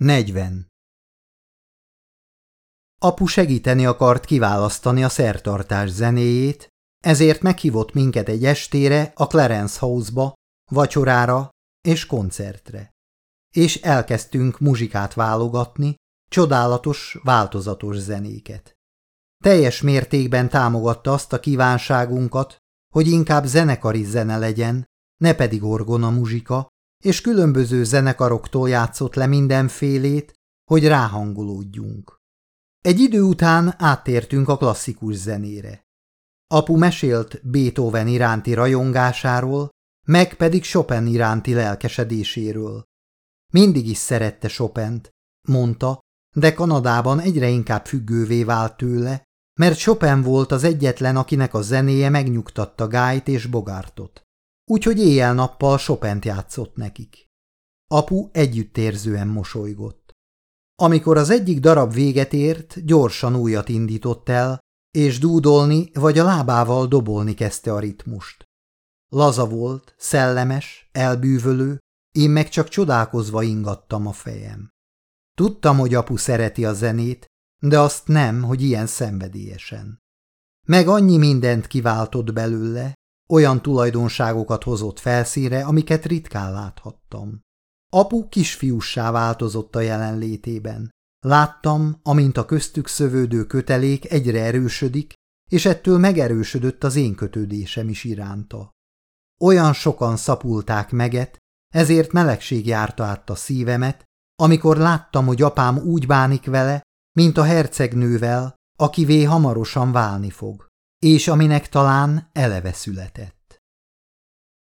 40. Apu segíteni akart kiválasztani a szertartás zenéjét, ezért meghívott minket egy estére a Clarence House-ba, vacsorára és koncertre. És elkezdtünk muzsikát válogatni, csodálatos, változatos zenéket. Teljes mértékben támogatta azt a kívánságunkat, hogy inkább zenekari zene legyen, ne pedig orgona muzsika, és különböző zenekaroktól játszott le mindenfélét, hogy ráhangolódjunk. Egy idő után áttértünk a klasszikus zenére. Apu mesélt Beethoven iránti rajongásáról, meg pedig Chopin iránti lelkesedéséről. Mindig is szerette Chopint, mondta, de Kanadában egyre inkább függővé vált tőle, mert Chopin volt az egyetlen, akinek a zenéje megnyugtatta Gájt és Bogártot úgyhogy éjjel-nappal Chopin játszott nekik. Apu együttérzően mosolygott. Amikor az egyik darab véget ért, gyorsan újat indított el, és dúdolni vagy a lábával dobolni kezdte a ritmust. Laza volt, szellemes, elbűvölő, én meg csak csodálkozva ingattam a fejem. Tudtam, hogy apu szereti a zenét, de azt nem, hogy ilyen szenvedélyesen. Meg annyi mindent kiváltott belőle, olyan tulajdonságokat hozott felszínre, amiket ritkán láthattam. Apu kisfiussá változott a jelenlétében. Láttam, amint a köztük szövődő kötelék egyre erősödik, és ettől megerősödött az én kötődésem is iránta. Olyan sokan szapulták meget, ezért melegség járta át a szívemet, amikor láttam, hogy apám úgy bánik vele, mint a hercegnővel, akivé hamarosan válni fog és aminek talán eleve született.